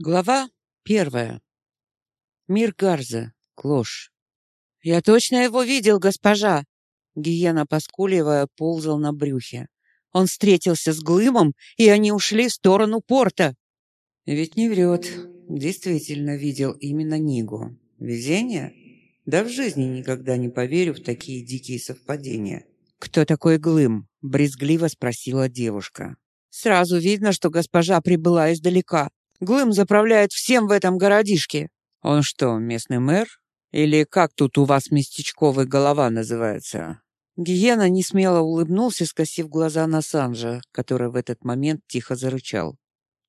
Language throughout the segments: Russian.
Глава первая. Мир Гарза. Клош. «Я точно его видел, госпожа!» Гиена, поскуливая, ползал на брюхе. «Он встретился с Глымом, и они ушли в сторону порта!» Ведь не врет. Действительно видел именно Нигу. Везение? Да в жизни никогда не поверю в такие дикие совпадения. «Кто такой Глым?» — брезгливо спросила девушка. «Сразу видно, что госпожа прибыла издалека. Глым заправляет всем в этом городишке. Он что, местный мэр? Или как тут у вас местечковый голова называется? Гиена несмело улыбнулся, скосив глаза на Санжа, который в этот момент тихо зарычал.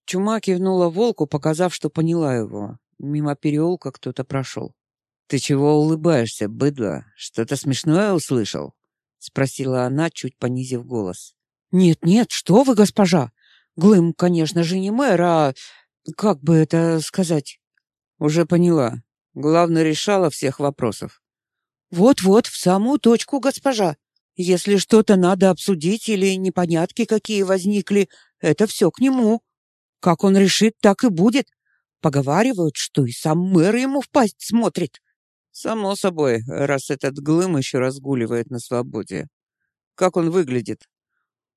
Чума кивнула волку, показав, что поняла его. Мимо переулка кто-то прошел. «Ты чего улыбаешься, быдло? Что-то смешное услышал?» — спросила она, чуть понизив голос. «Нет-нет, что вы, госпожа! Глым, конечно же, не мэр, а как бы это сказать? Уже поняла. Главное, решала всех вопросов. Вот-вот, в самую точку, госпожа. Если что-то надо обсудить или непонятки какие возникли, это все к нему. Как он решит, так и будет. Поговаривают, что и сам мэр ему в пасть смотрит. Само собой, раз этот глым еще разгуливает на свободе. Как он выглядит?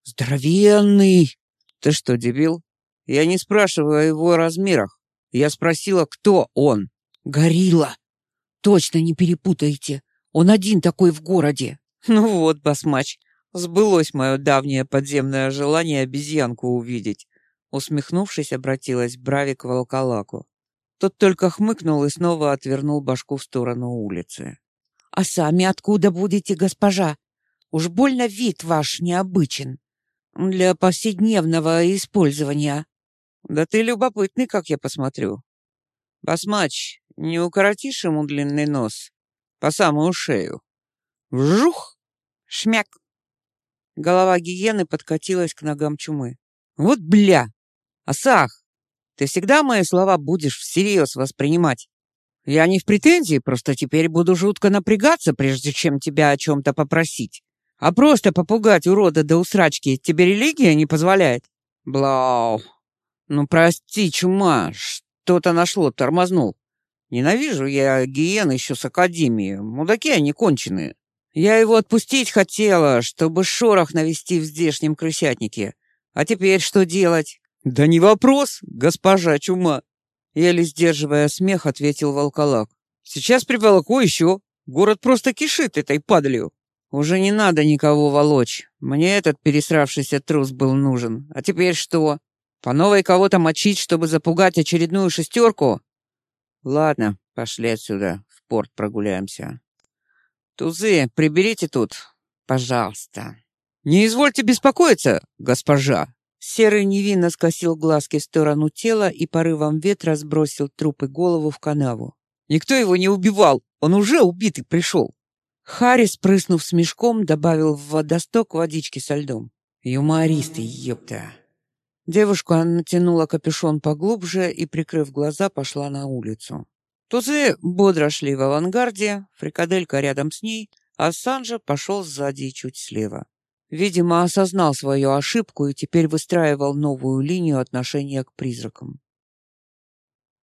Здоровенный. Ты что, дебил? Я не спрашиваю о его размерах. Я спросила, кто он. Горилла. Точно не перепутайте. Он один такой в городе. Ну вот, басмач, сбылось мое давнее подземное желание обезьянку увидеть. Усмехнувшись, обратилась Брави к волколаку. Тот только хмыкнул и снова отвернул башку в сторону улицы. «А сами откуда будете, госпожа? Уж больно вид ваш необычен. Для повседневного использования». Да ты любопытный, как я посмотрю. Басмач, не укоротишь ему длинный нос? По самую шею. Вжух! Шмяк! Голова гиены подкатилась к ногам чумы. Вот бля! Асах, ты всегда мои слова будешь всерьез воспринимать. Я не в претензии, просто теперь буду жутко напрягаться, прежде чем тебя о чем-то попросить. А просто попугать урода до усрачки тебе религия не позволяет. Блау. «Ну, прости, чума, что-то нашло, тормознул. Ненавижу я гиен еще с академии, мудаки они конченые. Я его отпустить хотела, чтобы шорох навести в здешнем крысятнике. А теперь что делать?» «Да не вопрос, госпожа чума!» Еле сдерживая смех, ответил волколак. «Сейчас приволоку еще. Город просто кишит этой падалью. Уже не надо никого волочь. Мне этот пересравшийся трус был нужен. А теперь что? По новой кого-то мочить, чтобы запугать очередную шестерку? Ладно, пошли отсюда, в порт прогуляемся. Тузы, приберите тут, пожалуйста. Не извольте беспокоиться, госпожа. Серый невинно скосил глазки в сторону тела и порывом ветра сбросил труп и голову в канаву. Никто его не убивал, он уже убитый пришел. Харрис, прыснув смешком, добавил в водосток водички со льдом. Юмористы, ёпта. Девушка натянула капюшон поглубже и, прикрыв глаза, пошла на улицу. Тузы бодро шли в авангарде, фрикаделька рядом с ней, а Санжа пошел сзади и чуть слева. Видимо, осознал свою ошибку и теперь выстраивал новую линию отношения к призракам.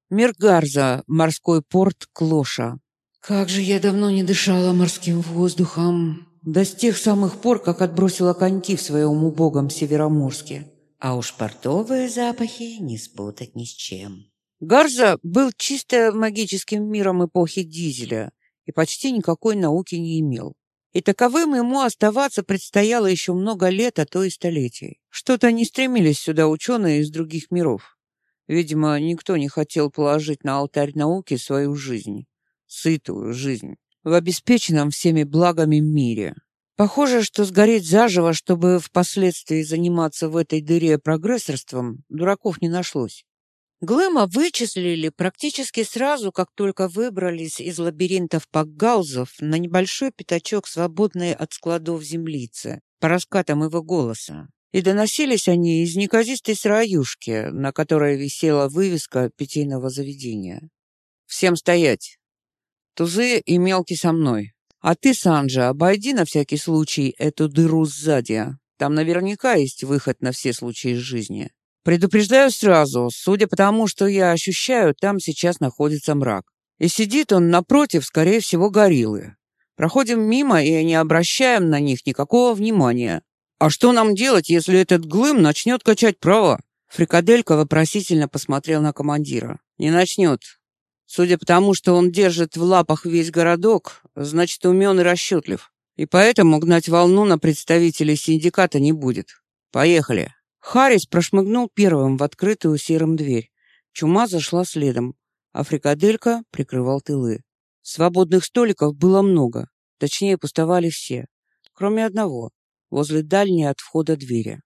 Миргарза, морской порт Клоша. Как же я давно не дышала морским воздухом. Да с тех самых пор, как отбросила коньки в своем убогом Североморске. А уж портовые запахи не спутать ни с чем. Гарза был чисто магическим миром эпохи Дизеля и почти никакой науки не имел. И таковым ему оставаться предстояло еще много лет, а то и столетий. Что-то не стремились сюда ученые из других миров. Видимо, никто не хотел положить на алтарь науки свою жизнь, сытую жизнь, в обеспеченном всеми благами мире. Похоже, что сгореть заживо, чтобы впоследствии заниматься в этой дыре прогрессорством, дураков не нашлось. Глэма вычислили практически сразу, как только выбрались из лабиринтов пакгаузов на небольшой пятачок, свободный от складов землицы, по раскатам его голоса. И доносились они из неказистой сыроюшки, на которой висела вывеска питейного заведения. «Всем стоять! Тузы и мелкий со мной!» А ты, Санджа, обойди на всякий случай эту дыру сзади. Там наверняка есть выход на все случаи жизни. Предупреждаю сразу, судя по тому, что я ощущаю, там сейчас находится мрак. И сидит он напротив, скорее всего, гориллы. Проходим мимо и не обращаем на них никакого внимания. А что нам делать, если этот глым начнет качать права? Фрикаделька вопросительно посмотрел на командира. Не начнет. Судя по тому, что он держит в лапах весь городок, значит, умен и расчетлив. И поэтому гнать волну на представителей синдиката не будет. Поехали. Харрис прошмыгнул первым в открытую серым дверь. Чума зашла следом, а фрикаделька прикрывал тылы. Свободных столиков было много, точнее пустовали все, кроме одного, возле дальней от входа двери.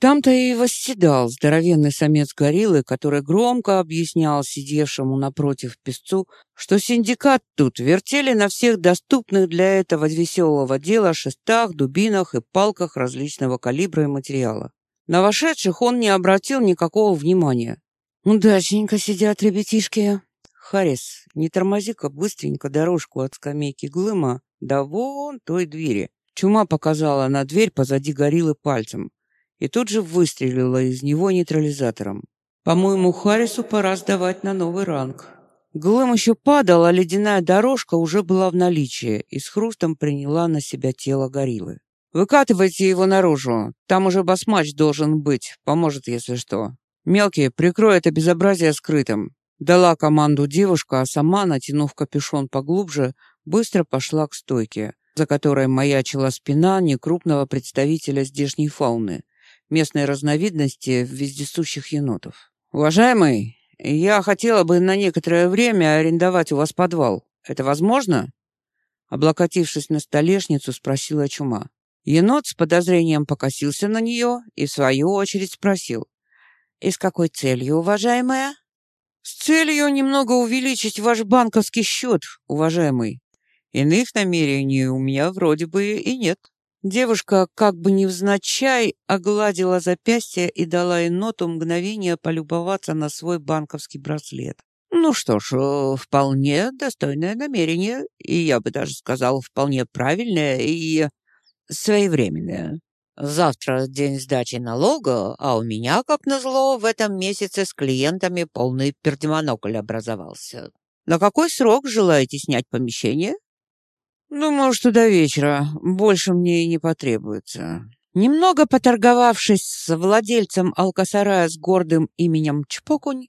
Там-то и восседал здоровенный самец гориллы, который громко объяснял сидевшему напротив песцу, что синдикат тут вертели на всех доступных для этого веселого дела шестах, дубинах и палках различного калибра и материала. На вошедших он не обратил никакого внимания. «Удачненько сидят ребятишки». «Харрис, не тормози-ка быстренько дорожку от скамейки Глыма до вон той двери». Чума показала на дверь позади гориллы пальцем и тут же выстрелила из него нейтрализатором. По-моему, Харрису пора сдавать на новый ранг. Глэм еще падал, а ледяная дорожка уже была в наличии и с хрустом приняла на себя тело гориллы. «Выкатывайте его наружу. Там уже басмач должен быть. Поможет, если что. Мелкий, прикрой это безобразие скрытым». Дала команду девушка, а сама, натянув капюшон поглубже, быстро пошла к стойке, за которой маячила спина некрупного представителя здешней фауны местной разновидности вездесущих енотов. «Уважаемый, я хотела бы на некоторое время арендовать у вас подвал. Это возможно?» Облокотившись на столешницу, спросила Чума. Енот с подозрением покосился на нее и, в свою очередь, спросил. «И с какой целью, уважаемая?» «С целью немного увеличить ваш банковский счет, уважаемый. Иных намерений у меня вроде бы и нет». Девушка, как бы невзначай, огладила запястье и дала еноту мгновение полюбоваться на свой банковский браслет. Ну что ж, э, вполне достойное намерение, и я бы даже сказал, вполне правильное и своевременное. Завтра день сдачи налога, а у меня, как назло, в этом месяце с клиентами полный пердемонокль образовался. На какой срок желаете снять помещение? Думаю, что до вечера. Больше мне и не потребуется. Немного поторговавшись с владельцем алкосарая с гордым именем Чпокунь,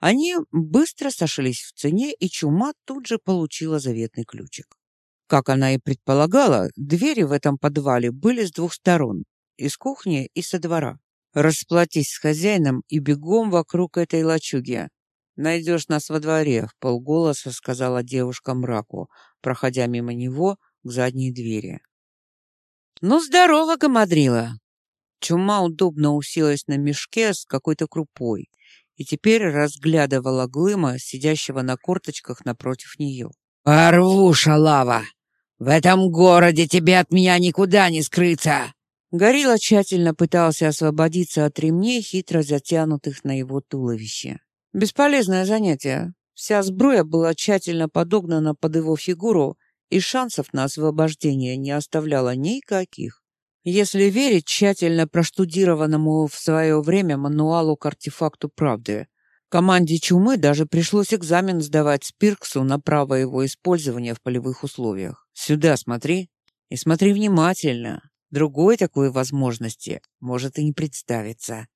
они быстро сошлись в цене, и Чума тут же получила заветный ключик. Как она и предполагала, двери в этом подвале были с двух сторон, из кухни и со двора. Расплатись с хозяином и бегом вокруг этой лачуги. Найдешь нас во дворе, в полголоса сказала девушка мраку, проходя мимо него к задней двери. «Ну, здорово, гамадрила!» Чума удобно уселась на мешке с какой-то крупой и теперь разглядывала Глыма, сидящего на корточках напротив нее. «Порву, шалава! В этом городе тебе от меня никуда не скрыться!» Горилла тщательно пытался освободиться от ремней, хитро затянутых на его туловище. Бесполезное занятие. Вся сбруя была тщательно подогнана под его фигуру, и шансов на освобождение не оставляла никаких. Если верить тщательно проштудированному в свое время мануалу к артефакту правды, команде Чумы даже пришлось экзамен сдавать Спирксу на право его использования в полевых условиях. Сюда смотри и смотри внимательно. Другой такой возможности может и не представиться.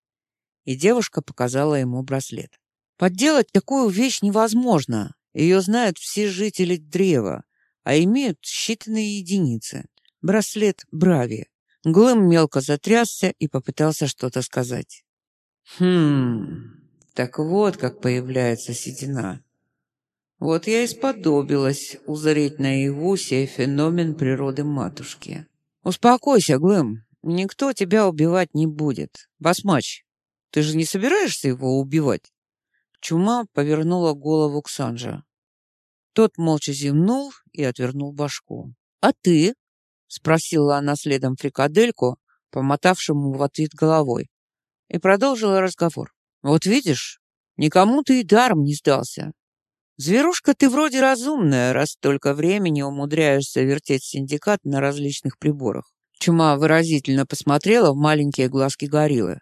И девушка показала ему браслет. Подделать такую вещь невозможно. Ее знают все жители древа, а имеют считанные единицы. Браслет Брави. Глэм мелко затрясся и попытался что-то сказать. Хм, так вот как появляется седина. Вот я и сподобилась узреть наяву сей феномен природы матушки. Успокойся, Глэм, никто тебя убивать не будет. Басмач, ты же не собираешься его убивать? Чума повернула голову к Санжа. Тот молча зевнул и отвернул башку. «А ты?» — спросила она следом фрикадельку, помотавшему в ответ головой, и продолжила разговор. «Вот видишь, никому ты и даром не сдался. Зверушка ты вроде разумная, раз столько времени умудряешься вертеть синдикат на различных приборах». Чума выразительно посмотрела в маленькие глазки гориллы.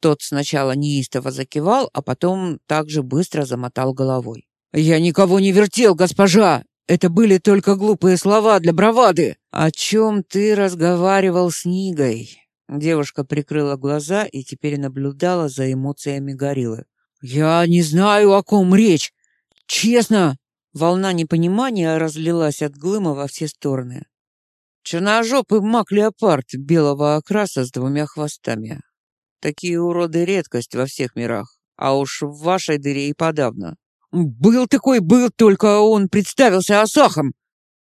Тот сначала неистово закивал, а потом также быстро замотал головой. «Я никого не вертел, госпожа! Это были только глупые слова для бравады!» «О чем ты разговаривал с Нигой?» Девушка прикрыла глаза и теперь наблюдала за эмоциями гориллы. «Я не знаю, о ком речь! Честно!» Волна непонимания разлилась от Глыма во все стороны. Черножопый маг-леопард белого окраса с двумя хвостами. Такие уроды редкость во всех мирах, а уж в вашей дыре и подавно. «Был такой, был, только он представился Асахом!»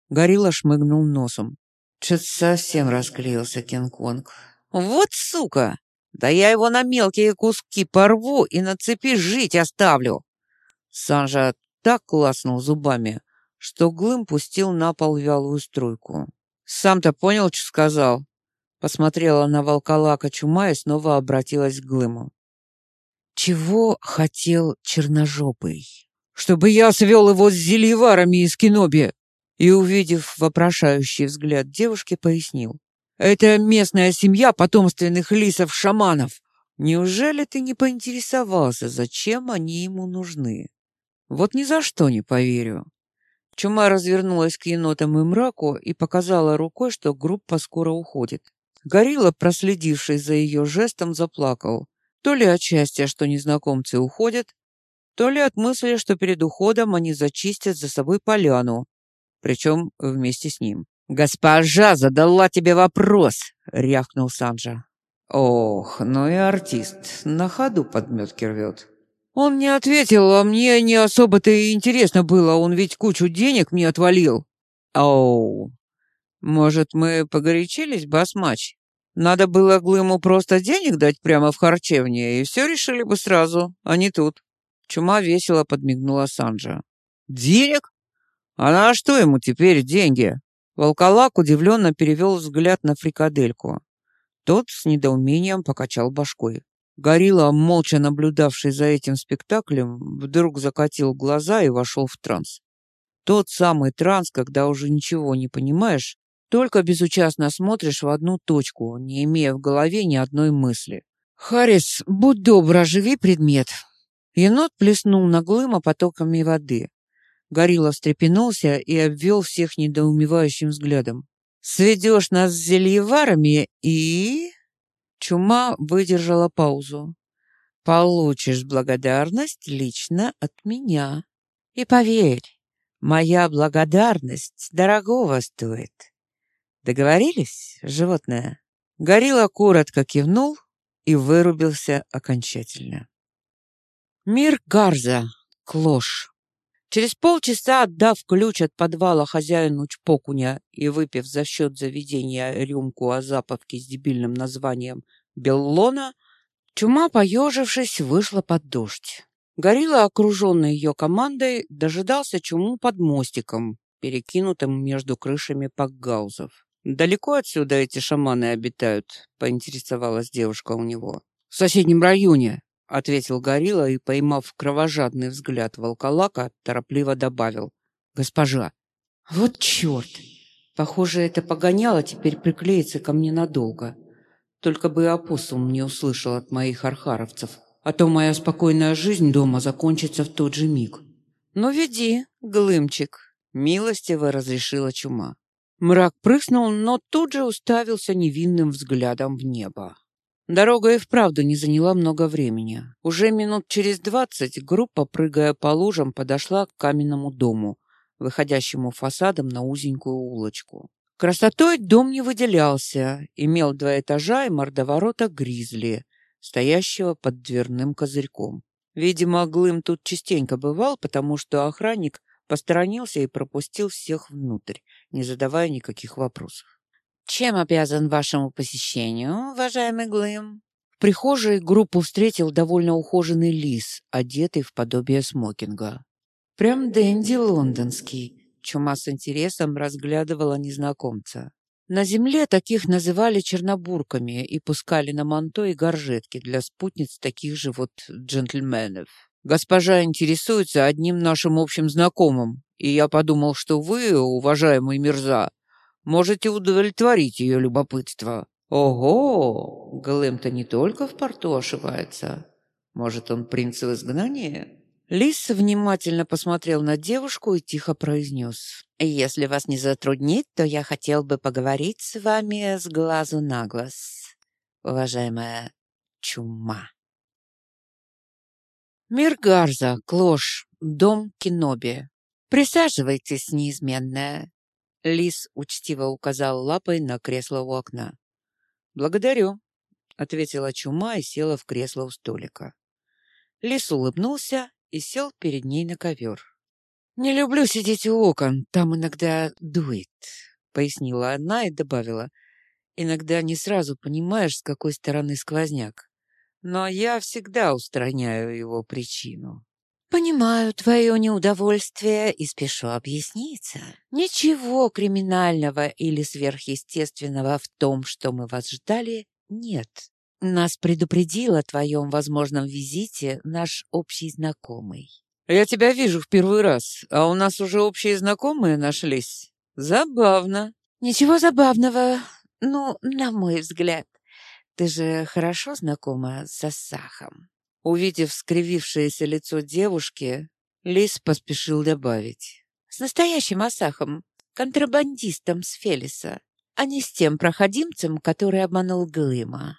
Горилла шмыгнул носом. Чё-то совсем расклеился Кинг-Конг. «Вот сука! Да я его на мелкие куски порву и на цепи жить оставлю!» Санжа так класнул зубами, что Глым пустил на пол вялую струйку. «Сам-то понял, что сказал?» Посмотрела на волколака чума и снова обратилась к Глыму. «Чего хотел черножопый?» «Чтобы я свел его с зельеварами из Киноби!» И, увидев вопрошающий взгляд девушки, пояснил. «Это местная семья потомственных лисов-шаманов. Неужели ты не поинтересовался, зачем они ему нужны?» «Вот ни за что не поверю. Чума развернулась к енотам и мраку и показала рукой, что группа скоро уходит. Горилла, проследивший за ее жестом, заплакал. То ли от счастья, что незнакомцы уходят, то ли от мысли, что перед уходом они зачистят за собой поляну, причем вместе с ним. «Госпожа задала тебе вопрос!» — рявкнул Санджа. «Ох, ну и артист, на ходу подметки рвет». Он не ответил, а мне не особо-то и интересно было, он ведь кучу денег мне отвалил. Оу. Может, мы погорячились, басмач? Надо было Глыму просто денег дать прямо в харчевне, и все решили бы сразу, а не тут. Чума весело подмигнула Санджа. Денег? А на что ему теперь деньги? Волколак удивленно перевел взгляд на фрикадельку. Тот с недоумением покачал башкой. Горилла, молча наблюдавший за этим спектаклем, вдруг закатил глаза и вошел в транс. Тот самый транс, когда уже ничего не понимаешь, только безучастно смотришь в одну точку, не имея в голове ни одной мысли. «Харрис, будь добр, оживи предмет». Енот плеснул на Глыма потоками воды. Горилла встрепенулся и обвел всех недоумевающим взглядом. «Сведешь нас с зельеварами и...» Чума выдержала паузу. «Получишь благодарность лично от меня. И поверь, моя благодарность дорогого стоит. Договорились, животное?» Горилла коротко кивнул и вырубился окончательно. Мир Гарза. Клош. Через полчаса, отдав ключ от подвала хозяину Чпокуня и выпив за счет заведения рюмку азаповки с дебильным названием «Беллона», Чума, поежившись, вышла под дождь. Горилла, окруженный ее командой, дожидался Чуму под мостиком, перекинутым между крышами пакгаузов. «Далеко отсюда эти шаманы обитают?» — поинтересовалась девушка у него. «В соседнем районе», ответил горилла и, поймав кровожадный взгляд волколака, торопливо добавил. «Госпожа!» «Вот черт! Похоже, это погоняло теперь приклеится ко мне надолго. Только бы опоссум не услышал от моих архаровцев, а то моя спокойная жизнь дома закончится в тот же миг». «Ну, веди, глымчик!» — милостиво разрешила чума. Мрак прыснул, но тут же уставился невинным взглядом в небо. Дорога и вправду не заняла много времени. Уже минут через двадцать группа, прыгая по лужам, подошла к каменному дому, выходящему фасадом на узенькую улочку. Красотой дом не выделялся, имел два этажа и мордоворота гризли, стоящего под дверным козырьком. Видимо, Глым тут частенько бывал, потому что охранник посторонился и пропустил всех внутрь, не задавая никаких вопросов. Чем обязан вашему посещению, уважаемый Глым? В прихожей группу встретил довольно ухоженный лис, одетый в подобие смокинга. Прям Дэнди лондонский. Чума с интересом разглядывала незнакомца. На земле таких называли чернобурками и пускали на манто и горжетки для спутниц таких же вот джентльменов. Госпожа интересуется одним нашим общим знакомым, и я подумал, что вы, уважаемый Мирза, можете удовлетворить ее любопытство. Ого, Глэм-то не только в порту ошивается. Может, он принц в изгнании? Лис внимательно посмотрел на девушку и тихо произнес. «Если вас не затруднит, то я хотел бы поговорить с вами с глазу на глаз, уважаемая чума». Мир Гарза, Клош, дом Киноби. Присаживайтесь, неизменная. Лис учтиво указал лапой на кресло у окна. «Благодарю», — ответила чума и села в кресло у столика. Лис улыбнулся и сел перед ней на ковер. «Не люблю сидеть у окон, там иногда дует», — пояснила она и добавила. «Иногда не сразу понимаешь, с какой стороны сквозняк, но я всегда устраняю его причину». «Понимаю твое неудовольствие и спешу объясниться. Ничего криминального или сверхъестественного в том, что мы вас ждали, нет. Нас предупредил о твоем возможном визите наш общий знакомый. Я тебя вижу в первый раз, а у нас уже общие знакомые нашлись. Забавно. Ничего забавного, ну, на мой взгляд. Ты же хорошо знакома с Асахом. Увидев скривившееся лицо девушки, Лис поспешил добавить. С настоящим Асахом, контрабандистом с Фелиса, а не с тем проходимцем, который обманул Глыма.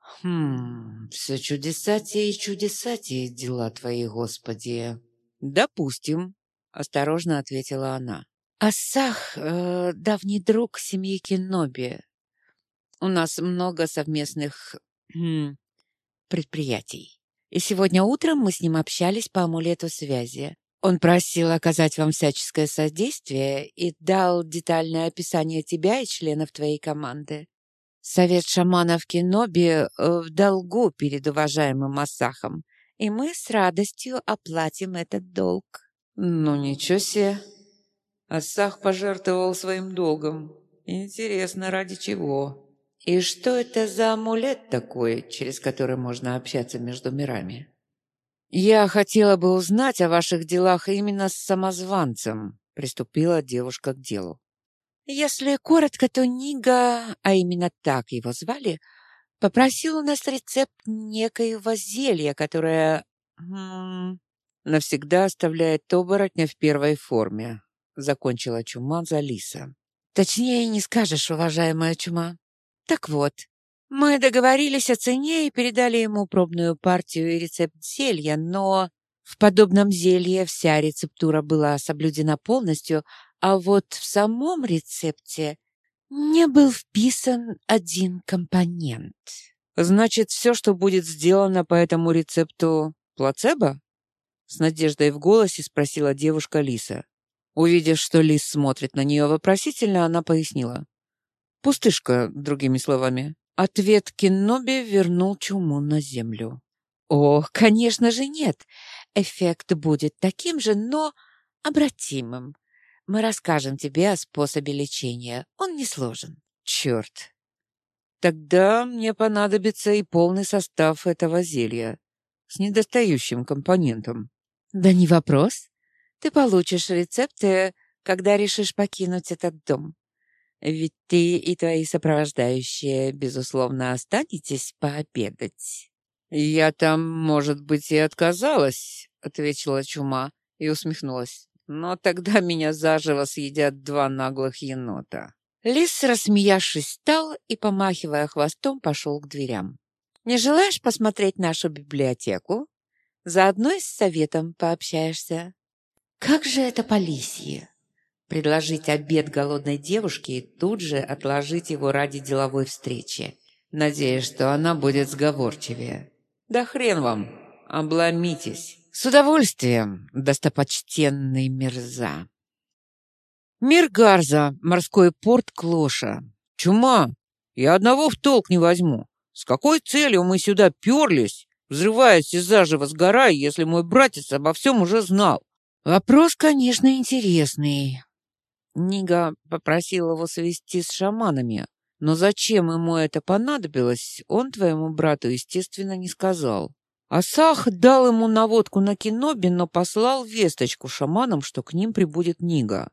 «Хм, все чудесатие и чудесатие дела твои, Господи!» «Допустим», — осторожно ответила она. «Ассах э, — давний друг семьи Киноби. У нас много совместных предприятий. И сегодня утром мы с ним общались по амулету связи. Он просил оказать вам всяческое содействие и дал детальное описание тебя и членов твоей команды. Совет шаманов Киноби э, в долгу перед уважаемым Асахом, и мы с радостью оплатим этот долг. Ну, ничего себе. Асах пожертвовал своим долгом. Интересно, ради чего? И что это за амулет такой, через который можно общаться между мирами? Я хотела бы узнать о ваших делах именно с самозванцем, приступила девушка к делу. Если коротко, то Нига, а именно так его звали, попросил у нас рецепт некоего зелья, которое навсегда оставляет оборотня в первой форме, закончила чума за Лиса. Точнее не скажешь, уважаемая чума. Так вот, мы договорились о цене и передали ему пробную партию и рецепт зелья, но в подобном зелье вся рецептура была соблюдена полностью, а вот в самом рецепте не был вписан один компонент. Значит, все, что будет сделано по этому рецепту, плацебо? С надеждой в голосе спросила девушка Лиса. Увидев, что Лис смотрит на нее вопросительно, она пояснила. Пустышка, другими словами. Ответ Кенноби вернул чуму на землю. О, конечно же нет. Эффект будет таким же, но обратимым. Мы расскажем тебе о способе лечения. Он не сложен. Черт. Тогда мне понадобится и полный состав этого зелья с недостающим компонентом. Да не вопрос. Ты получишь рецепты, когда решишь покинуть этот дом. Ведь ты и твои сопровождающие, безусловно, останетесь пообедать. Я там, может быть, и отказалась, ответила чума и усмехнулась но тогда меня заживо съедят два наглых енота. Лис, рассмеявшись, встал и, помахивая хвостом, пошел к дверям. «Не желаешь посмотреть нашу библиотеку? Заодно и с советом пообщаешься». «Как же это по лисье?» Предложить обед голодной девушке и тут же отложить его ради деловой встречи, надеясь, что она будет сговорчивее. «Да хрен вам! Обломитесь!» С удовольствием, достопочтенный Мирза. Мир Гарза, морской порт Клоша. Чума, я одного в толк не возьму. С какой целью мы сюда перлись, взрываясь и заживо сгорая, если мой братец обо всем уже знал? Вопрос, конечно, интересный. Нига попросил его свести с шаманами, но зачем ему это понадобилось, он твоему брату, естественно, не сказал. Асах дал ему наводку на Киноби, но послал весточку шаманам, что к ним прибудет Нига.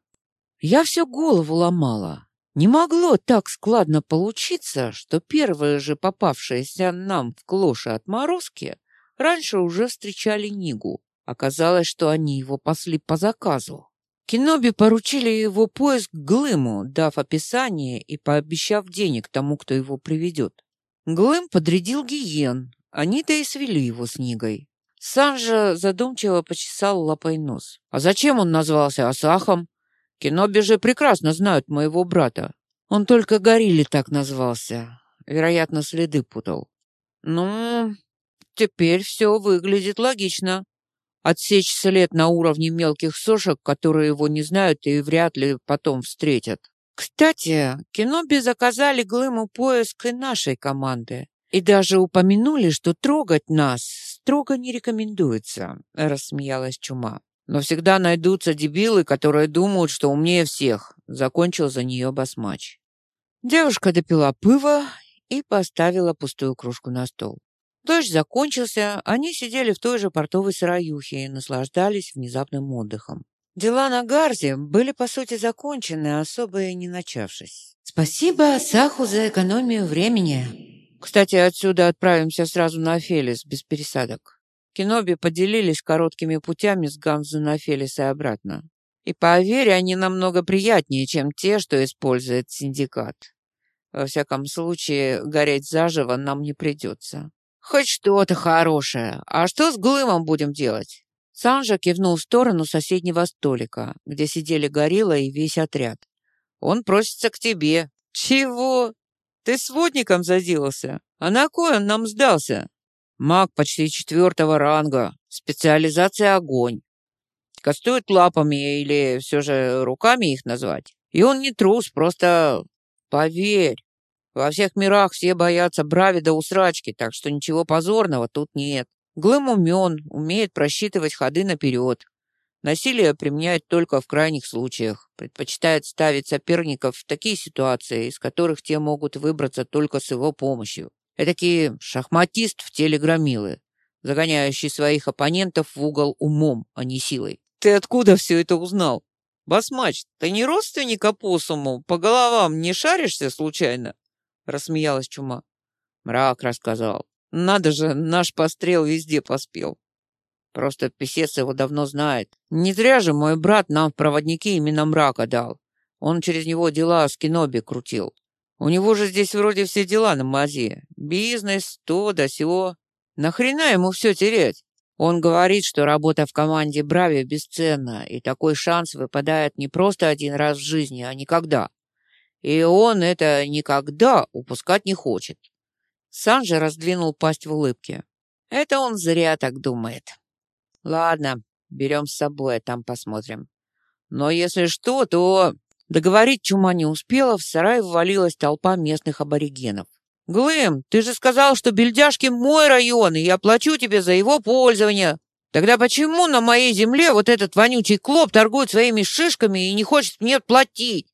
Я все голову ломала. Не могло так складно получиться, что первые же попавшиеся нам в клоши отморозки раньше уже встречали Нигу. Оказалось, что они его пасли по заказу. Киноби поручили его поиск Глыму, дав описание и пообещав денег тому, кто его приведет. Глым подрядил гиен, они-то и свели его с Нигой. Санжа задумчиво почесал лапой нос. «А зачем он назвался Асахом? Киноби же прекрасно знают моего брата. Он только Горилли так назвался. Вероятно, следы путал. Ну, теперь все выглядит логично. Отсечь след на уровне мелких сошек, которые его не знают и вряд ли потом встретят. Кстати, Киноби заказали Глыму поиск и нашей команды. И даже упомянули, что трогать нас строго не рекомендуется, рассмеялась Чума. Но всегда найдутся дебилы, которые думают, что умнее всех, закончил за нее басмач. Девушка допила пыва и поставила пустую кружку на стол. Дождь закончился, они сидели в той же портовой сыроюхе и наслаждались внезапным отдыхом. Дела на Гарзе были, по сути, закончены, особо и не начавшись. «Спасибо Саху за экономию времени». «Кстати, отсюда отправимся сразу на Фелис, без пересадок». Киноби поделились короткими путями с Ганзу на Фелис и обратно. И поверь, они намного приятнее, чем те, что использует синдикат. Во всяком случае, гореть заживо нам не придется. Хоть что-то хорошее. А что с Глымом будем делать? Санжа кивнул в сторону соседнего столика, где сидели горилла и весь отряд. Он просится к тебе. Чего? Ты сводником заделался? А на кой он нам сдался? Маг почти четвертого ранга. Специализация огонь. Кастует лапами или все же руками их назвать? И он не трус, просто поверь. Во всех мирах все боятся брави до усрачки, так что ничего позорного тут нет. Глэм умен, умеет просчитывать ходы наперед. Насилие применяет только в крайних случаях. Предпочитает ставить соперников в такие ситуации, из которых те могут выбраться только с его помощью. Этакий шахматист в теле громилы, загоняющий своих оппонентов в угол умом, а не силой. «Ты откуда все это узнал?» «Басмач, ты не родственник опоссуму? По головам не шаришься случайно?» Рассмеялась чума. Мрак рассказал. Надо же, наш пострел везде поспел. Просто писец его давно знает. Не зря же мой брат нам в проводники именно мрака дал. Он через него дела с Киноби крутил. У него же здесь вроде все дела на мази. Бизнес, то да сего. Нахрена ему все терять? Он говорит, что работа в команде Брави бесценна, и такой шанс выпадает не просто один раз в жизни, а никогда. И он это никогда упускать не хочет. Санжи раздвинул пасть в улыбке. Это он зря так думает. Ладно, берем с собой, а там посмотрим. Но если что, то... Договорить чума не успела, в сарай ввалилась толпа местных аборигенов. «Глэм, ты же сказал, что Бельдяшки мой район, и я плачу тебе за его пользование. Тогда почему на моей земле вот этот вонючий клоп торгует своими шишками и не хочет мне платить?»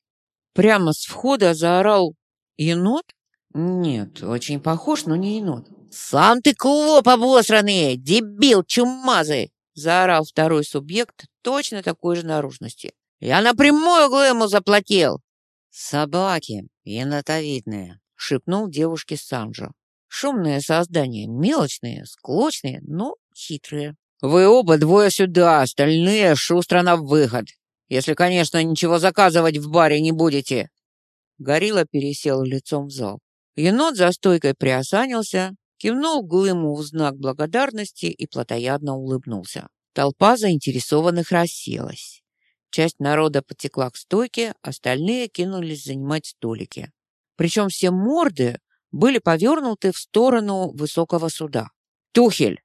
Прямо с входа заорал енот? Нет, очень похож, но не енот. «Сам ты клоп обосранный, дебил чумазый!» Заорал второй субъект точно такой же наружности. «Я напрямую Глэму заплатил!» «Собаки, енотовидные!» — шепнул девушке Санджо. «Шумные создания, мелочные, склочные, но хитрые». «Вы оба двое сюда, остальные шустро на выход!» Если, конечно, ничего заказывать в баре не будете. Горилла пересел лицом в зал. Енот за стойкой приосанился, кивнул Глыму в знак благодарности и плотоядно улыбнулся. Толпа заинтересованных расселась. Часть народа потекла к стойке, остальные кинулись занимать столики. Причем все морды были повернуты в сторону высокого суда. «Тухель,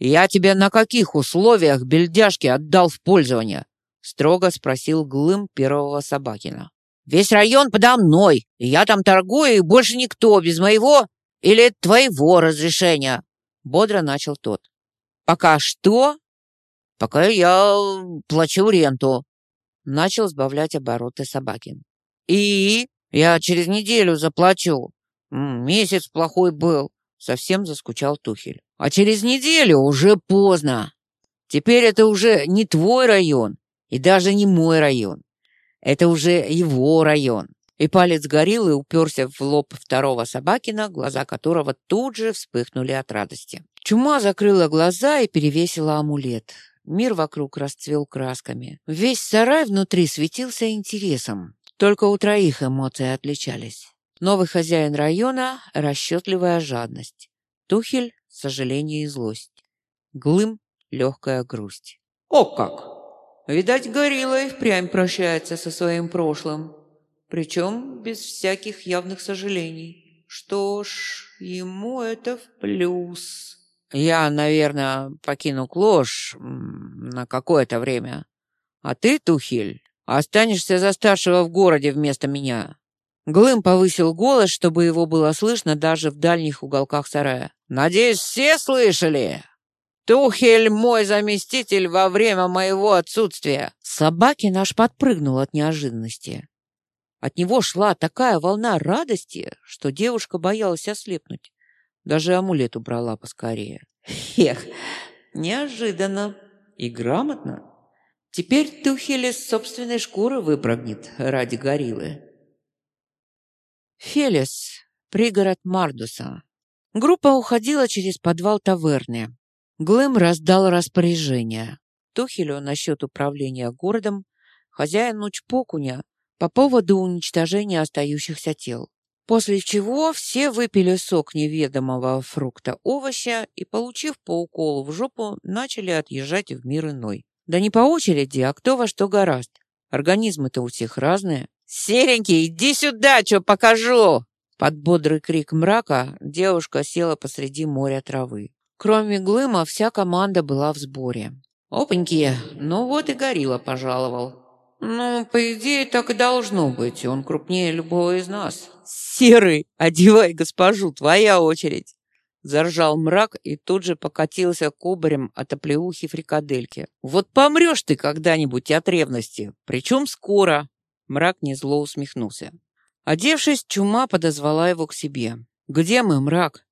я тебе на каких условиях бельдяшки отдал в пользование? Строго спросил Глым первого Собакина. Весь район подо мной, я там торгую, и больше никто без моего или твоего разрешения, бодро начал тот. Пока что? Пока я плачу ренту, начал сбавлять обороты Собакин. И я через неделю заплачу. Месяц плохой был, совсем заскучал Тухель. А через неделю уже поздно. Теперь это уже не твой район, и даже не мой район. Это уже его район. И палец гориллы уперся в лоб второго собакина, глаза которого тут же вспыхнули от радости. Чума закрыла глаза и перевесила амулет. Мир вокруг расцвел красками. Весь сарай внутри светился интересом. Только у троих эмоции отличались. Новый хозяин района — расчетливая жадность. Тухель — сожаление и злость. Глым — легкая грусть. О как! Видать, горилла и впрямь прощается со своим прошлым. Причем без всяких явных сожалений. Что ж, ему это в плюс. Я, наверное, покину Клош на какое-то время. А ты, Тухель, останешься за старшего в городе вместо меня. Глым повысил голос, чтобы его было слышно даже в дальних уголках сарая. «Надеюсь, все слышали? Тухель мой заместитель во время моего отсутствия!» Собаки наш подпрыгнул от неожиданности. От него шла такая волна радости, что девушка боялась ослепнуть. Даже амулет убрала поскорее. Эх, неожиданно и грамотно. Теперь Тухель из собственной шкуры выпрыгнет ради гориллы. Фелис, пригород Мардуса. Группа уходила через подвал таверны. Глэм раздал распоряжение. Тухелю насчет управления городом, хозяину Чпокуня по поводу уничтожения остающихся тел. После чего все выпили сок неведомого фрукта-овоща и, получив по уколу в жопу, начали отъезжать в мир иной. Да не по очереди, а кто во что гораст. Организмы-то у всех разные. «Серенький, иди сюда, что покажу!» Под бодрый крик мрака девушка села посреди моря травы. Кроме Глыма, вся команда была в сборе. «Опаньки, ну вот и горилла пожаловал». «Ну, по идее, так и должно быть. Он крупнее любого из нас». «Серый, одевай госпожу, твоя очередь!» Заржал мрак и тут же покатился кубарем от оплеухи фрикадельки. «Вот помрешь ты когда-нибудь от ревности, причем скоро!» Мрак незло усмехнулся. Одевшись, чума подозвала его к себе. «Где мы, мрак?»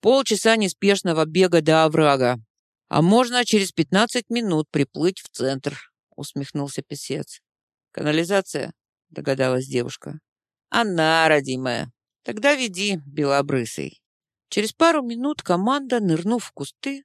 «Полчаса неспешного бега до оврага. А можно через пятнадцать минут приплыть в центр», — усмехнулся писец. «Канализация?» — догадалась девушка. «Она, родимая. Тогда веди, белобрысый». Через пару минут команда, нырнув в кусты,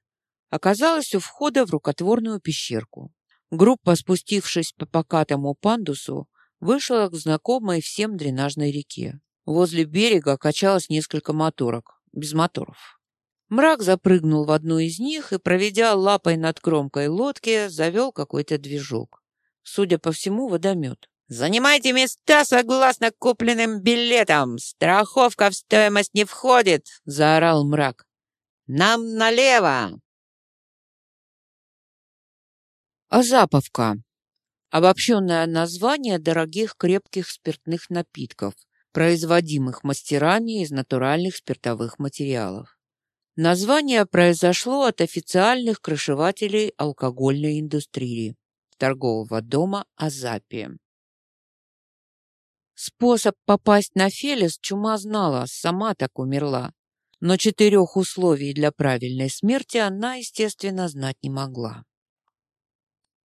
оказалась у входа в рукотворную пещерку. Группа, спустившись по покатому пандусу, вышла к знакомой всем дренажной реке. Возле берега качалось несколько моторок, без моторов. Мрак запрыгнул в одну из них и, проведя лапой над кромкой лодки, завел какой-то движок. Судя по всему, водомет. «Занимайте места согласно купленным билетам! Страховка в стоимость не входит!» — заорал мрак. «Нам налево!» Азаповка Обобщенное название дорогих крепких спиртных напитков, производимых мастерами из натуральных спиртовых материалов. Название произошло от официальных крышевателей алкогольной индустрии торгового дома Азапи. Способ попасть на Фелис чума знала, сама так умерла. Но четырех условий для правильной смерти она, естественно, знать не могла.